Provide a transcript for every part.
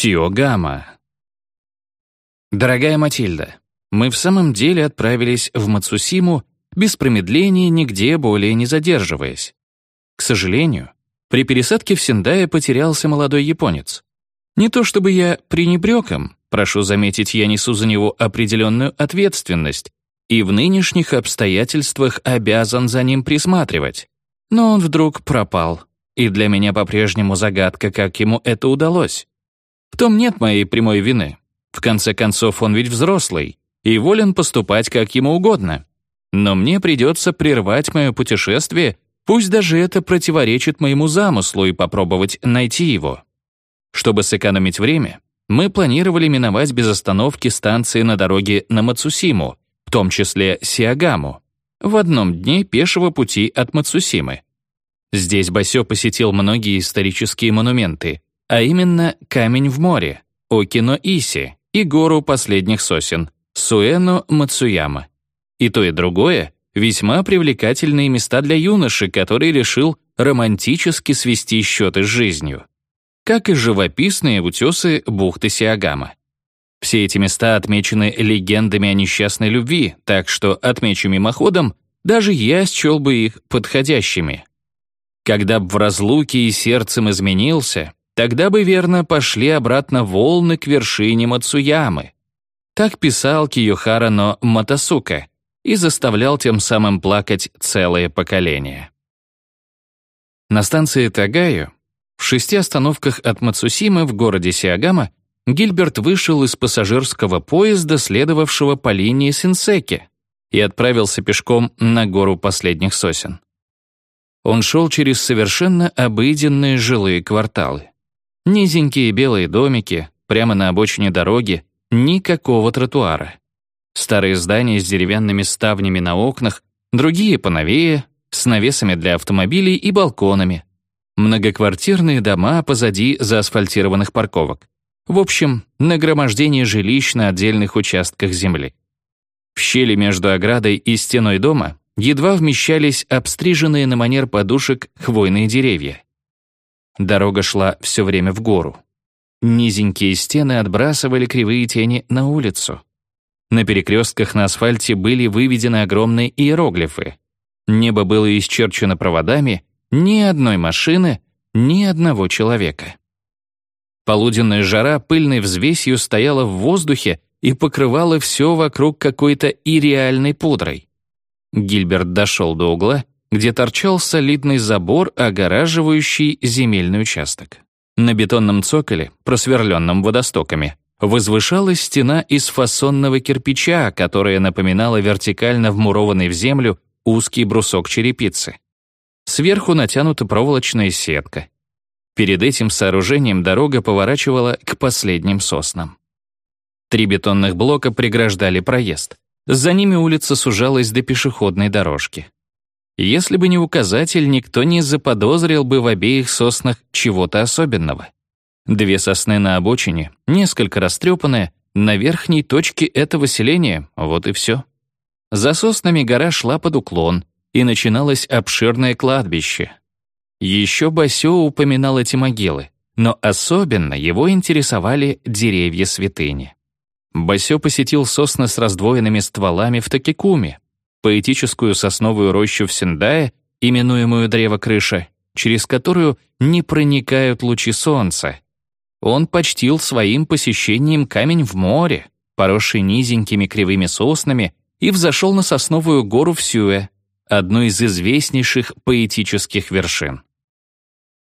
Сиогама. Дорогая Матильда, мы в самом деле отправились в Мацусиму без промедления, нигде более не задерживаясь. К сожалению, при пересадке в Синдае потерялся молодой японец. Не то чтобы я пренебрег им, прошу заметить, я несу за него определенную ответственность и в нынешних обстоятельствах обязан за ним присматривать. Но он вдруг пропал, и для меня по-прежнему загадка, как ему это удалось. В том нет моей прямой вины. В конце концов, он ведь взрослый и волен поступать как ему угодно. Но мне придется прервать мое путешествие, пусть даже это противоречит моему замыслу, и попробовать найти его. Чтобы сэкономить время, мы планировали миновать без остановки станции на дороге на Мацусиму, в том числе Сиагаму, в одном дне пешего пути от Мацусимы. Здесь Басё посетил многие исторические монументы, а именно камень в море, Окино-Иси и гору последних сосен, Суэно-Мацуяма. И то, и другое — весьма привлекательные места для юноши, который решил романтически свести счеты с жизнью. Как и живописные утесы бухты Сиагама. Все эти места отмечены легендами о несчастной любви, так что отмечу мимоходом, даже я счел бы их подходящими. Когда б в разлуке и сердцем изменился, тогда бы верно пошли обратно волны к вершине Мацуямы. Так писал Киюхара но Матасука и заставлял тем самым плакать целое поколение. На станции Тагаю, в шести остановках от Мацусимы в городе Сиагама, Гильберт вышел из пассажирского поезда, следовавшего по линии Синсеки, и отправился пешком на гору последних сосен. Он шел через совершенно обыденные жилые кварталы. Низенькие белые домики, прямо на обочине дороги, никакого тротуара. Старые здания с деревянными ставнями на окнах, другие поновее, с навесами для автомобилей и балконами. Многоквартирные дома позади заасфальтированных парковок. В общем, нагромождение жилищ на отдельных участках земли. В щели между оградой и стеной дома едва вмещались обстриженные на манер подушек хвойные деревья. Дорога шла все время в гору. Низенькие стены отбрасывали кривые тени на улицу. На перекрестках на асфальте были выведены огромные иероглифы. Небо было исчерчено проводами, ни одной машины, ни одного человека. Полуденная жара пыльной взвесью стояла в воздухе и покрывала все вокруг какой-то ирреальной пудрой. Гильберт дошел до угла, где торчал солидный забор, огораживающий земельный участок. На бетонном цоколе, просверленном водостоками, возвышалась стена из фасонного кирпича, которая напоминала вертикально вмурованный в землю узкий брусок черепицы. Сверху натянута проволочная сетка. Перед этим сооружением дорога поворачивала к последним соснам. Три бетонных блока преграждали проезд. За ними улица сужалась до пешеходной дорожки. Если бы не указатель, никто не заподозрил бы в обеих соснах чего-то особенного. Две сосны на обочине, несколько растрепанные, на верхней точке этого селения, вот и все. За соснами гора шла под уклон, и начиналось обширное кладбище. Еще Басё упоминал эти могилы, но особенно его интересовали деревья святыни. Басё посетил сосны с раздвоенными стволами в Такикуме, поэтическую сосновую рощу в Синдае, именуемую древо крыша, через которую не проникают лучи солнца. Он почтил своим посещением камень в море, поросший низенькими кривыми соснами, и взошел на сосновую гору в Сюэ, одну из известнейших поэтических вершин.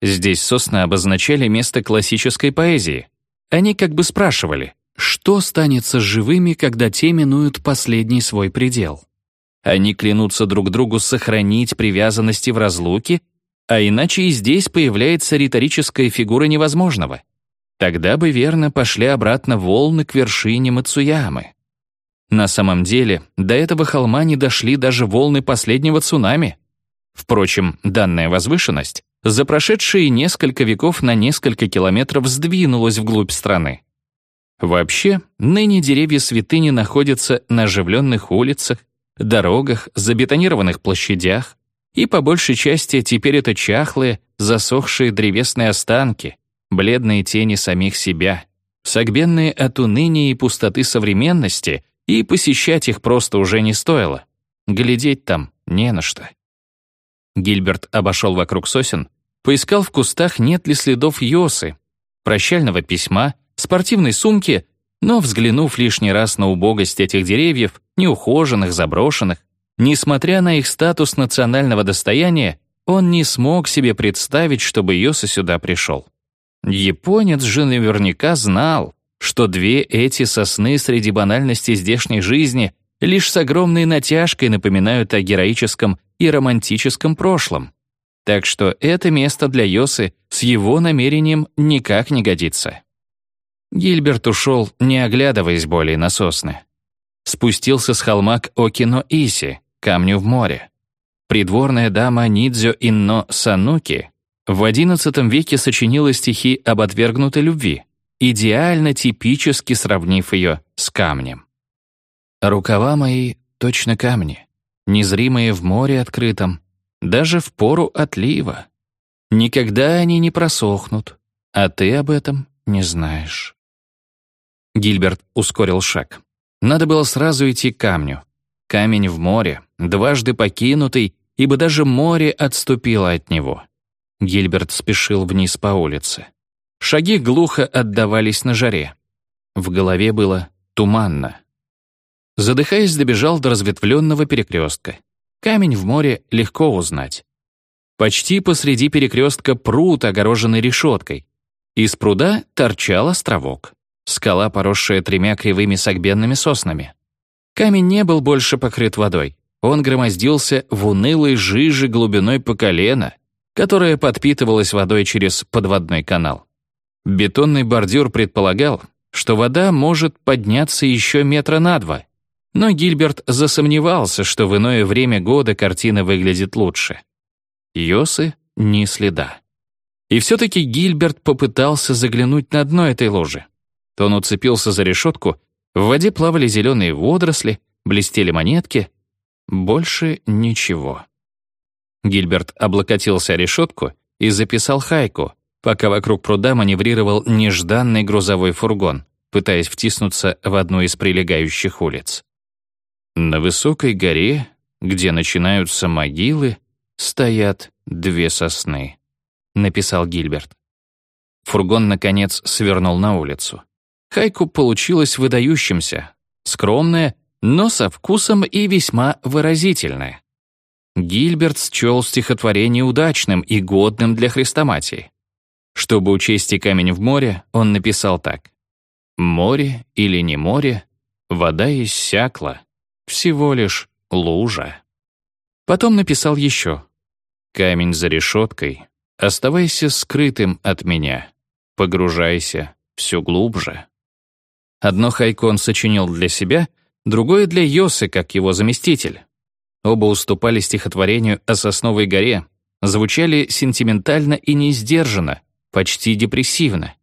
Здесь сосны обозначали место классической поэзии. Они как бы спрашивали, что станется с живыми, когда те минуют последний свой предел? Они клянутся друг другу сохранить привязанности в разлуке, а иначе и здесь появляется риторическая фигура невозможного. Тогда бы верно пошли обратно волны к вершине Мацуямы. На самом деле, до этого холма не дошли даже волны последнего цунами. Впрочем, данная возвышенность за прошедшие несколько веков на несколько километров сдвинулась вглубь страны. Вообще, ныне деревья святыни находятся на оживленных улицах, дорогах, забетонированных площадях, и по большей части теперь это чахлые, засохшие древесные останки, бледные тени самих себя, согбенные от уныния и пустоты современности, и посещать их просто уже не стоило. Глядеть там не на что. Гильберт обошел вокруг сосен, поискал в кустах, нет ли следов Йосы, прощального письма, спортивной сумки, но, взглянув лишний раз на убогость этих деревьев, неухоженных, заброшенных, несмотря на их статус национального достояния, он не смог себе представить, чтобы Йоса сюда пришел. Японец же наверняка знал, что две эти сосны среди банальности здешней жизни лишь с огромной натяжкой напоминают о героическом и романтическом прошлом. Так что это место для Йосы с его намерением никак не годится. Гильберт ушел, не оглядываясь более на сосны. Спустился с холма к Окино-Иси, камню в море. Придворная дама Нидзё Инно Сануки в XI веке сочинила стихи об отвергнутой любви, идеально типически сравнив ее с камнем. «Рукава мои точно камни, незримые в море открытом, даже в пору отлива. Никогда они не просохнут, а ты об этом не знаешь». Гильберт ускорил шаг. Надо было сразу идти к камню. Камень в море, дважды покинутый, ибо даже море отступило от него. Гильберт спешил вниз по улице. Шаги глухо отдавались на жаре. В голове было туманно. Задыхаясь, добежал до разветвленного перекрестка. Камень в море легко узнать. Почти посреди перекрестка пруд, огороженный решеткой. Из пруда торчал островок. Скала, поросшая тремя кривыми согбенными соснами. Камень не был больше покрыт водой. Он громоздился в унылой жиже глубиной по колено, которая подпитывалась водой через подводной канал. Бетонный бордюр предполагал, что вода может подняться еще метра на два, но Гильберт засомневался, что в иное время года картина выглядит лучше. Йосы — ни следа. И все-таки Гильберт попытался заглянуть на дно этой ложи. Он уцепился за решетку, в воде плавали зеленые водоросли, блестели монетки. Больше ничего. Гильберт облокотился о решетку и записал хайку, пока вокруг пруда маневрировал нежданный грузовой фургон, пытаясь втиснуться в одну из прилегающих улиц. На высокой горе, где начинаются могилы, стоят две сосны, написал Гильберт. Фургон, наконец, свернул на улицу. Хайку получилось выдающимся, скромное, но со вкусом и весьма выразительное. Гильберт счел стихотворение удачным и годным для хрестоматии. Чтобы учесть и камень в море, он написал так. «Море или не море, вода иссякла, всего лишь лужа». Потом написал еще. «Камень за решеткой, оставайся скрытым от меня, погружайся все глубже». Одно хайку он сочинил для себя, другое для Йосы, как его заместитель. Оба уступали стихотворению о Сосновой горе, звучали сентиментально и несдержанно, почти депрессивно.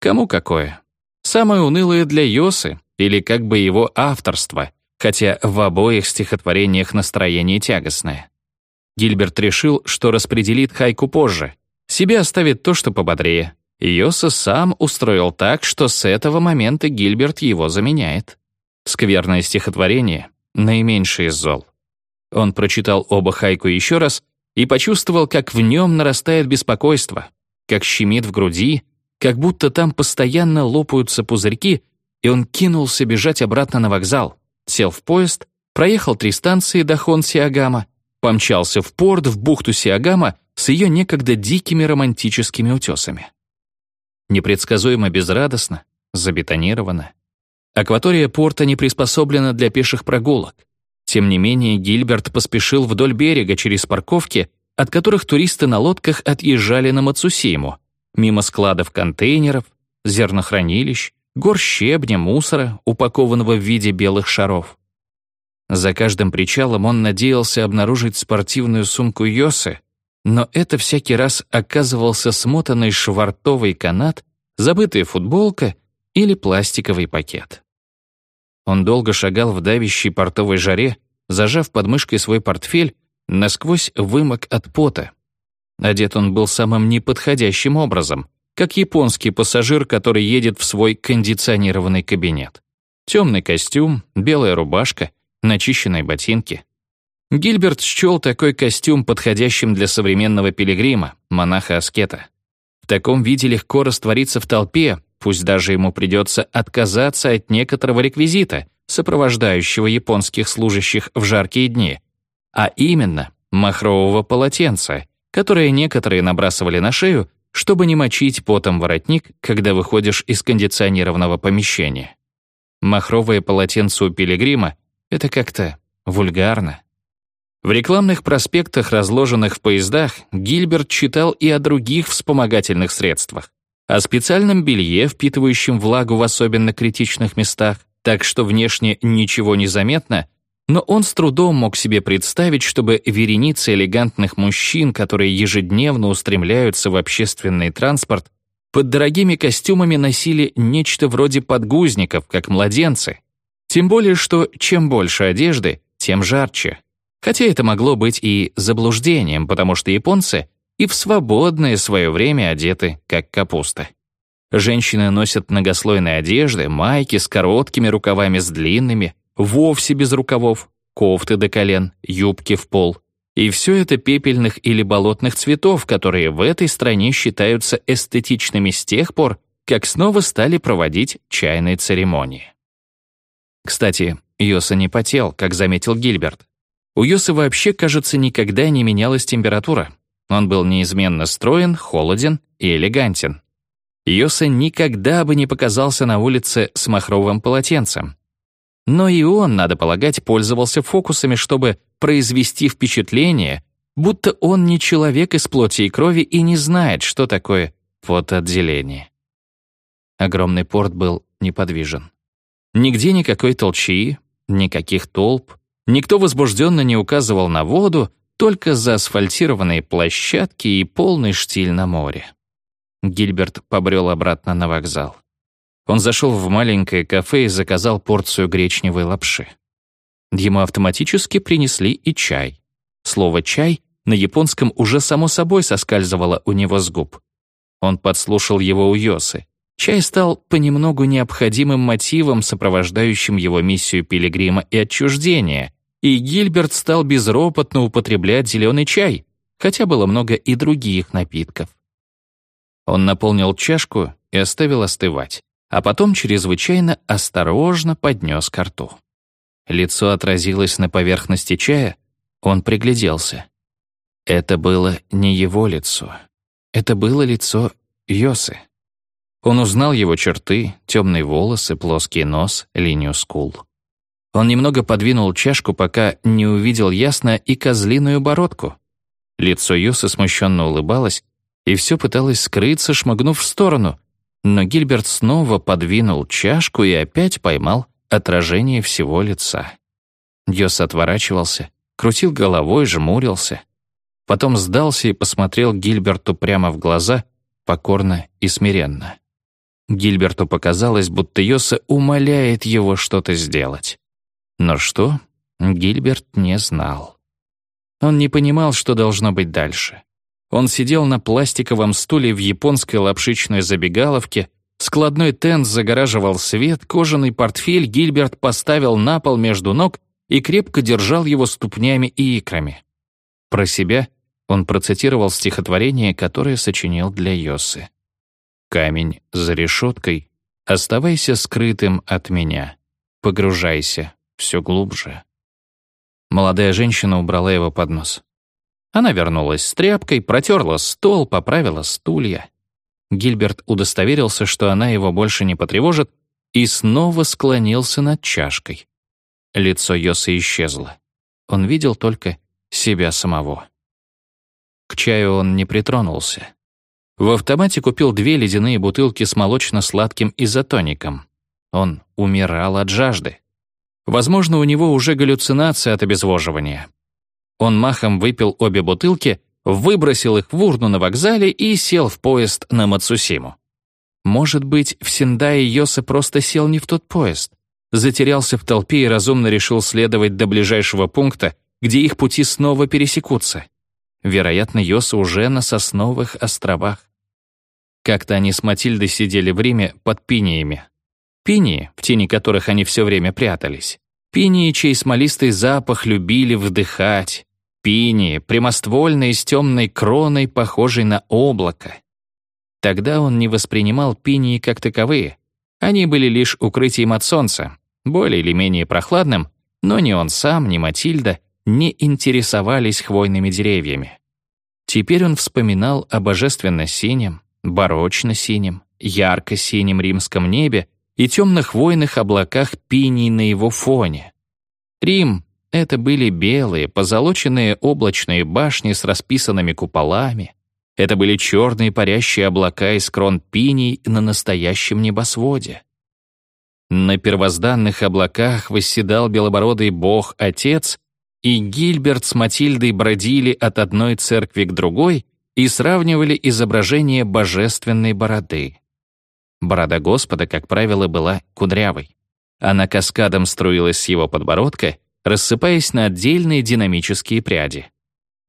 Кому какое? Самое унылое для Йосы или как бы его авторство, хотя в обоих стихотворениях настроение тягостное. Гильберт решил, что распределит хайку позже, себе оставит то, что пободрее, Йоса сам устроил так, что с этого момента Гильберт его заменяет. Скверное стихотворение — наименьшее из зол. Он прочитал оба хайку еще раз и почувствовал, как в нем нарастает беспокойство, как щемит в груди, как будто там постоянно лопаются пузырьки, и он кинулся бежать обратно на вокзал, сел в поезд, проехал три станции до Хон-Сиагама, помчался в порт в бухту Сиагама с ее некогда дикими романтическими утесами непредсказуемо безрадостно, забетонировано. Акватория порта не приспособлена для пеших прогулок. Тем не менее, Гильберт поспешил вдоль берега через парковки, от которых туристы на лодках отъезжали на Мацусиму, мимо складов контейнеров, зернохранилищ, гор щебня, мусора, упакованного в виде белых шаров. За каждым причалом он надеялся обнаружить спортивную сумку Йосы, но это всякий раз оказывался смотанный швартовый канат, забытая футболка или пластиковый пакет. Он долго шагал в давящей портовой жаре, зажав под свой портфель, насквозь вымок от пота. Одет он был самым неподходящим образом, как японский пассажир, который едет в свой кондиционированный кабинет. Темный костюм, белая рубашка, начищенные ботинки. Гильберт счел такой костюм подходящим для современного пилигрима, монаха-аскета. В таком виде легко раствориться в толпе, пусть даже ему придется отказаться от некоторого реквизита, сопровождающего японских служащих в жаркие дни, а именно махрового полотенца, которое некоторые набрасывали на шею, чтобы не мочить потом воротник, когда выходишь из кондиционированного помещения. Махровое полотенце у пилигрима — это как-то вульгарно. В рекламных проспектах, разложенных в поездах, Гильберт читал и о других вспомогательных средствах, о специальном белье, впитывающем влагу в особенно критичных местах, так что внешне ничего не заметно, но он с трудом мог себе представить, чтобы вереницы элегантных мужчин, которые ежедневно устремляются в общественный транспорт, под дорогими костюмами носили нечто вроде подгузников, как младенцы. Тем более, что чем больше одежды, тем жарче. Хотя это могло быть и заблуждением, потому что японцы и в свободное свое время одеты, как капуста. Женщины носят многослойные одежды, майки с короткими рукавами с длинными, вовсе без рукавов, кофты до колен, юбки в пол. И все это пепельных или болотных цветов, которые в этой стране считаются эстетичными с тех пор, как снова стали проводить чайные церемонии. Кстати, Йоса не потел, как заметил Гильберт. У Йоса вообще, кажется, никогда не менялась температура. Он был неизменно строен, холоден и элегантен. Йоса никогда бы не показался на улице с махровым полотенцем. Но и он, надо полагать, пользовался фокусами, чтобы произвести впечатление, будто он не человек из плоти и крови и не знает, что такое потоотделение. Огромный порт был неподвижен. Нигде никакой толчии, никаких толп, никто возбужденно не указывал на воду, только заасфальтированные площадки и полный штиль на море. Гильберт побрел обратно на вокзал. Он зашел в маленькое кафе и заказал порцию гречневой лапши. Ему автоматически принесли и чай. Слово «чай» на японском уже само собой соскальзывало у него с губ. Он подслушал его у Йосы. Чай стал понемногу необходимым мотивом, сопровождающим его миссию пилигрима и отчуждения, и Гильберт стал безропотно употреблять зеленый чай, хотя было много и других напитков. Он наполнил чашку и оставил остывать а потом чрезвычайно осторожно поднес ко рту. Лицо отразилось на поверхности чая, он пригляделся. Это было не его лицо. Это было лицо Йосы. Он узнал его черты, темные волосы, плоский нос, линию скул. Он немного подвинул чашку, пока не увидел ясно и козлиную бородку. Лицо Йосы смущенно улыбалось, и все пыталось скрыться, шмыгнув в сторону, но Гильберт снова подвинул чашку и опять поймал отражение всего лица. Йос отворачивался, крутил головой, жмурился. Потом сдался и посмотрел Гильберту прямо в глаза, покорно и смиренно. Гильберту показалось, будто Йоса умоляет его что-то сделать. Но что, Гильберт не знал. Он не понимал, что должно быть дальше. Он сидел на пластиковом стуле в японской лапшичной забегаловке, складной тент загораживал свет, кожаный портфель Гильберт поставил на пол между ног и крепко держал его ступнями и икрами. Про себя он процитировал стихотворение, которое сочинил для Йосы. «Камень за решеткой, оставайся скрытым от меня, погружайся все глубже». Молодая женщина убрала его под нос. Она вернулась с тряпкой, протерла стол, поправила стулья. Гильберт удостоверился, что она его больше не потревожит, и снова склонился над чашкой. Лицо Йоса исчезло. Он видел только себя самого. К чаю он не притронулся. В автомате купил две ледяные бутылки с молочно-сладким изотоником. Он умирал от жажды. Возможно, у него уже галлюцинация от обезвоживания. Он махом выпил обе бутылки, выбросил их в урну на вокзале и сел в поезд на Мацусиму. Может быть, в Синдае Йоса просто сел не в тот поезд, затерялся в толпе и разумно решил следовать до ближайшего пункта, где их пути снова пересекутся. Вероятно, Йоса уже на Сосновых островах. Как-то они с Матильдой сидели в Риме под пиниями. Пинии, в тени которых они все время прятались. Пинии, чей смолистый запах любили вдыхать. Пинии, прямоствольные с темной кроной, похожей на облако. Тогда он не воспринимал пинии как таковые. Они были лишь укрытием от солнца, более или менее прохладным, но ни он сам, ни Матильда не интересовались хвойными деревьями. Теперь он вспоминал о божественно-синем, барочно-синем, ярко-синем римском небе и темных хвойных облаках пиний на его фоне. Рим — это были белые, позолоченные облачные башни с расписанными куполами. Это были черные парящие облака из крон пиний на настоящем небосводе. На первозданных облаках восседал белобородый бог-отец, и Гильберт с Матильдой бродили от одной церкви к другой и сравнивали изображение божественной бороды. Борода Господа, как правило, была кудрявой. Она каскадом струилась с его подбородка, рассыпаясь на отдельные динамические пряди.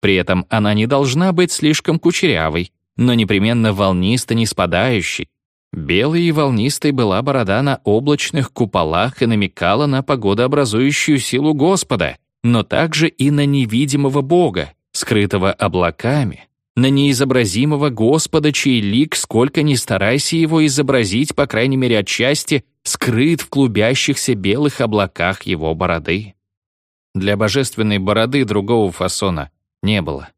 При этом она не должна быть слишком кучерявой, но непременно волнисто не спадающей. Белой и волнистой была борода на облачных куполах и намекала на погодообразующую силу Господа, но также и на невидимого Бога, скрытого облаками, на неизобразимого Господа, чей лик, сколько ни старайся его изобразить, по крайней мере отчасти, скрыт в клубящихся белых облаках его бороды. Для божественной бороды другого фасона не было.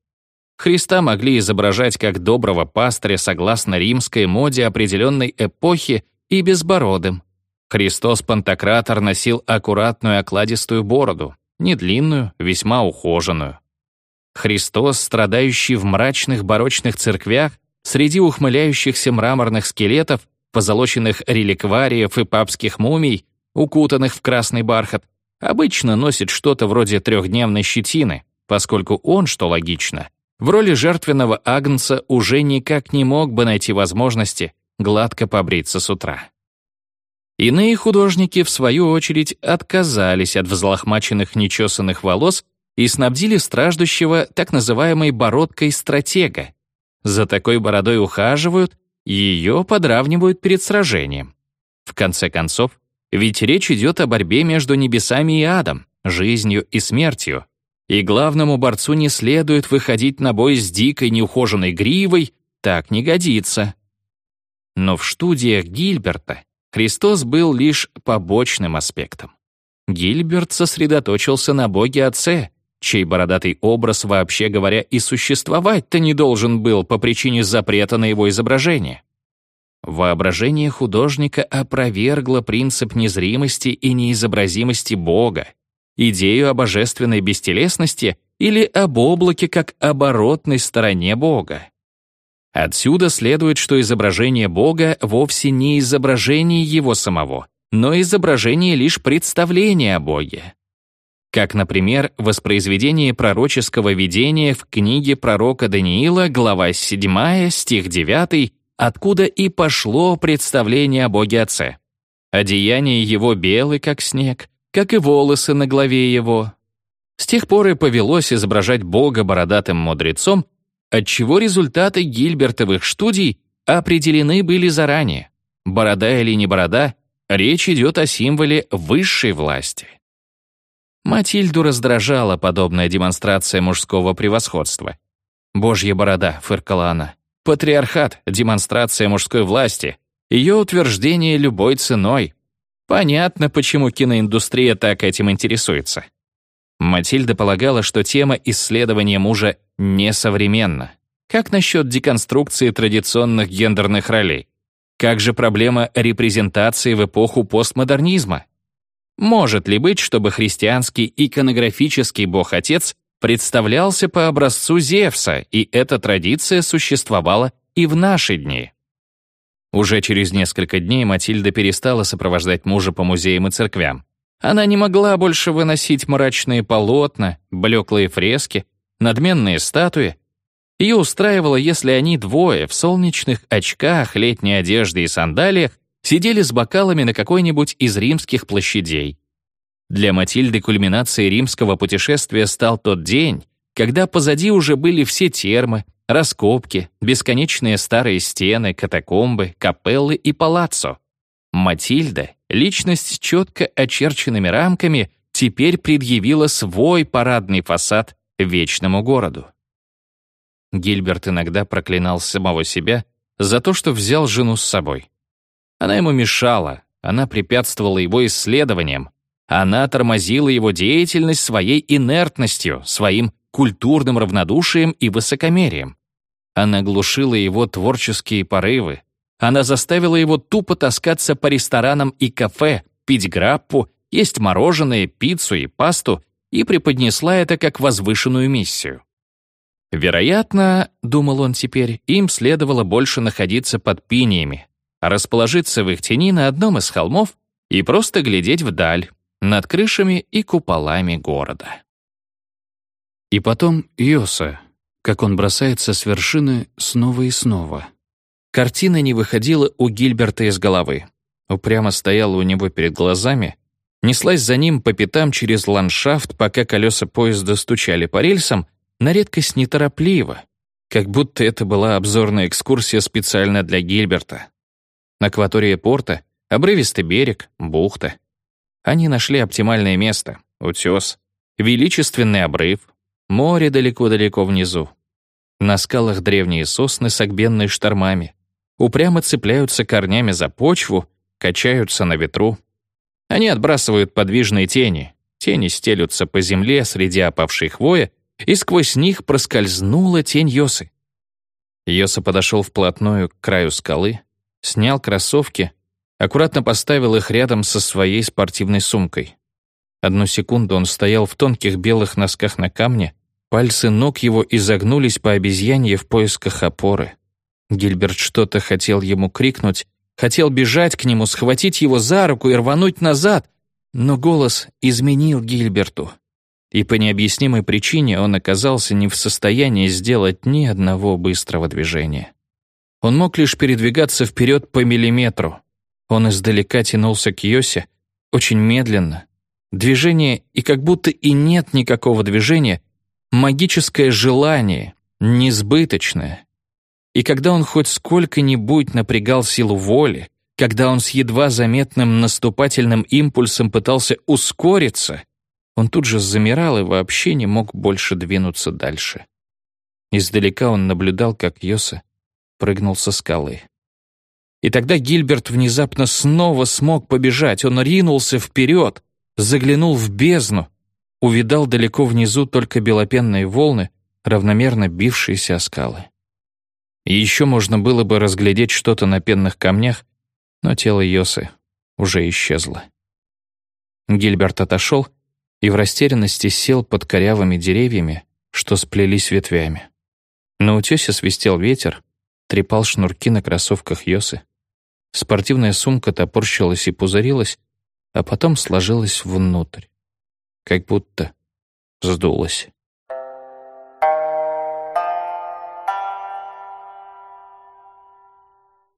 Христа могли изображать как доброго пастыря согласно римской моде определенной эпохи и безбородым. Христос-пантократор носил аккуратную окладистую бороду, не длинную, весьма ухоженную. Христос, страдающий в мрачных барочных церквях, среди ухмыляющихся мраморных скелетов, позолоченных реликвариев и папских мумий, укутанных в красный бархат, обычно носит что-то вроде трехдневной щетины, поскольку он, что логично, в роли жертвенного агнца уже никак не мог бы найти возможности гладко побриться с утра. Иные художники, в свою очередь, отказались от взлохмаченных нечесанных волос и снабдили страждущего так называемой бородкой стратега. За такой бородой ухаживают, ее подравнивают перед сражением. В конце концов, ведь речь идет о борьбе между небесами и адом, жизнью и смертью. И главному борцу не следует выходить на бой с дикой неухоженной гривой, так не годится. Но в студиях Гильберта Христос был лишь побочным аспектом. Гильберт сосредоточился на Боге Отце, чей бородатый образ, вообще говоря, и существовать-то не должен был по причине запрета на его изображение. Воображение художника опровергло принцип незримости и неизобразимости Бога, идею о божественной бестелесности или об облаке как оборотной стороне Бога. Отсюда следует, что изображение Бога вовсе не изображение Его самого, но изображение лишь представления о Боге как, например, воспроизведение пророческого видения в книге пророка Даниила, глава 7, стих 9, откуда и пошло представление о Боге Отце. Одеяние его белы, как снег, как и волосы на голове его. С тех пор и повелось изображать Бога бородатым мудрецом, отчего результаты Гильбертовых студий определены были заранее. Борода или не борода, речь идет о символе высшей власти. Матильду раздражала подобная демонстрация мужского превосходства. «Божья борода», — фыркала она. «Патриархат, демонстрация мужской власти. Ее утверждение любой ценой. Понятно, почему киноиндустрия так этим интересуется». Матильда полагала, что тема исследования мужа несовременна. Как насчет деконструкции традиционных гендерных ролей? Как же проблема репрезентации в эпоху постмодернизма? Может ли быть, чтобы христианский иконографический бог-отец представлялся по образцу Зевса, и эта традиция существовала и в наши дни? Уже через несколько дней Матильда перестала сопровождать мужа по музеям и церквям. Она не могла больше выносить мрачные полотна, блеклые фрески, надменные статуи. Ее устраивало, если они двое в солнечных очках, летней одежде и сандалиях сидели с бокалами на какой-нибудь из римских площадей. Для Матильды кульминацией римского путешествия стал тот день, когда позади уже были все термы, раскопки, бесконечные старые стены, катакомбы, капеллы и палаццо. Матильда, личность с четко очерченными рамками, теперь предъявила свой парадный фасад вечному городу. Гильберт иногда проклинал самого себя за то, что взял жену с собой. Она ему мешала, она препятствовала его исследованиям, она тормозила его деятельность своей инертностью, своим культурным равнодушием и высокомерием. Она глушила его творческие порывы. Она заставила его тупо таскаться по ресторанам и кафе, пить граппу, есть мороженое, пиццу и пасту и преподнесла это как возвышенную миссию. Вероятно, думал он теперь, им следовало больше находиться под пиниями, расположиться в их тени на одном из холмов и просто глядеть вдаль, над крышами и куполами города. И потом Йоса, как он бросается с вершины снова и снова. Картина не выходила у Гильберта из головы. Упрямо стояла у него перед глазами, неслась за ним по пятам через ландшафт, пока колеса поезда стучали по рельсам, на редкость неторопливо, как будто это была обзорная экскурсия специально для Гильберта. Акватория порта, обрывистый берег, бухта. Они нашли оптимальное место — утес, величественный обрыв, море далеко-далеко внизу. На скалах древние сосны с огбенной штормами. Упрямо цепляются корнями за почву, качаются на ветру. Они отбрасывают подвижные тени. Тени стелются по земле среди опавшей хвои, и сквозь них проскользнула тень Йосы. Йоса подошел вплотную к краю скалы, снял кроссовки, аккуратно поставил их рядом со своей спортивной сумкой. Одну секунду он стоял в тонких белых носках на камне, пальцы ног его изогнулись по обезьянье в поисках опоры. Гильберт что-то хотел ему крикнуть, хотел бежать к нему, схватить его за руку и рвануть назад, но голос изменил Гильберту и по необъяснимой причине он оказался не в состоянии сделать ни одного быстрого движения. Он мог лишь передвигаться вперед по миллиметру. Он издалека тянулся к Йосе, очень медленно. Движение, и как будто и нет никакого движения, магическое желание, несбыточное. И когда он хоть сколько-нибудь напрягал силу воли, когда он с едва заметным наступательным импульсом пытался ускориться — он тут же замирал и вообще не мог больше двинуться дальше. Издалека он наблюдал, как Йоса прыгнул со скалы. И тогда Гильберт внезапно снова смог побежать. Он ринулся вперед, заглянул в бездну, увидал далеко внизу только белопенные волны, равномерно бившиеся о скалы. И еще можно было бы разглядеть что-то на пенных камнях, но тело Йосы уже исчезло. Гильберт отошел и в растерянности сел под корявыми деревьями, что сплелись ветвями. На утёсе свистел ветер, трепал шнурки на кроссовках Йосы. Спортивная сумка топорщилась и пузырилась, а потом сложилась внутрь, как будто сдулась.